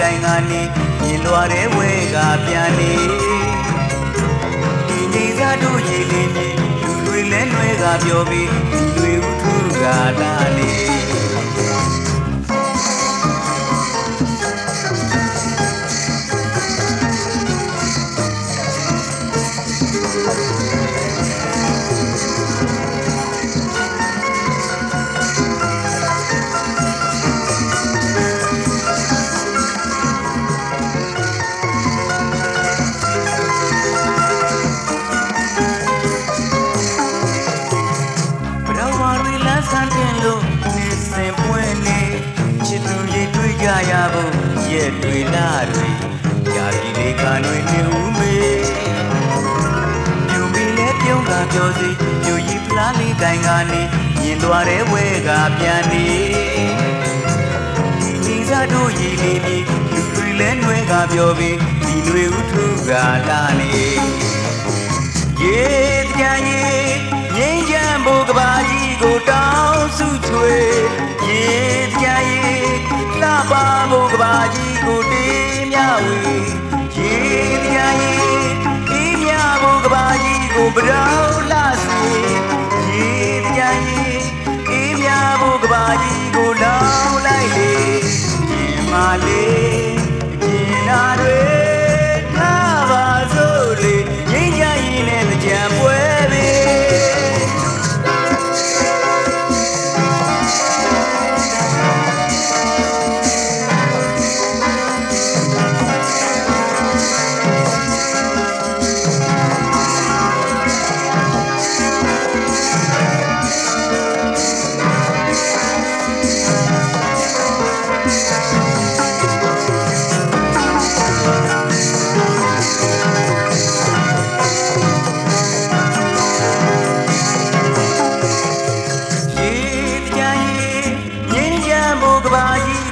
ကိုင်ကနေမြင်လွာတဲ့ဝဲကပြန်နေဒီနေစားတို့ရည်လေးမြေလူတွေလဲနှွဲကပြောပြီးဒီတွေဥထုကလာနေ ရိတ်တွေ့ကြရဖို့ရဲ့တွေ့လာတွေရာပြည်လေးကတွေနေဦးမေပြူမီလဲပြုံးကပြောစီပြူရီဖလားလေးကိုင်ကနေမြင်သွားတဲ့ဝဲကပြန်နေဒီကြီးစားတို့ရည်လေးပြီးလူတွေလဲနှွဲကပြောပြီးဒီတွေဥထုကလာနေရေပြန်ရေငိမ့်ချမ်းဖို့ကဘာကြီးကိုတောင်းစုချွေရေပြန်ရေ ကြီး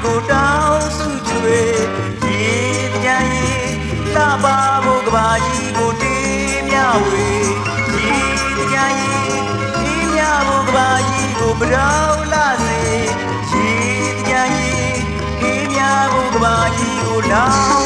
ကြီးကိုတောင်းစုချွေရေကြံရေလှပါဖို့ကဘာကြီးကိုတေးမြဝေရေကြံရေအေးမြဖို့ကဘာကြီးကိုပရောင်းလာစေရေကြံရေအေးမြဖို့ကဘာကြီးကိုလော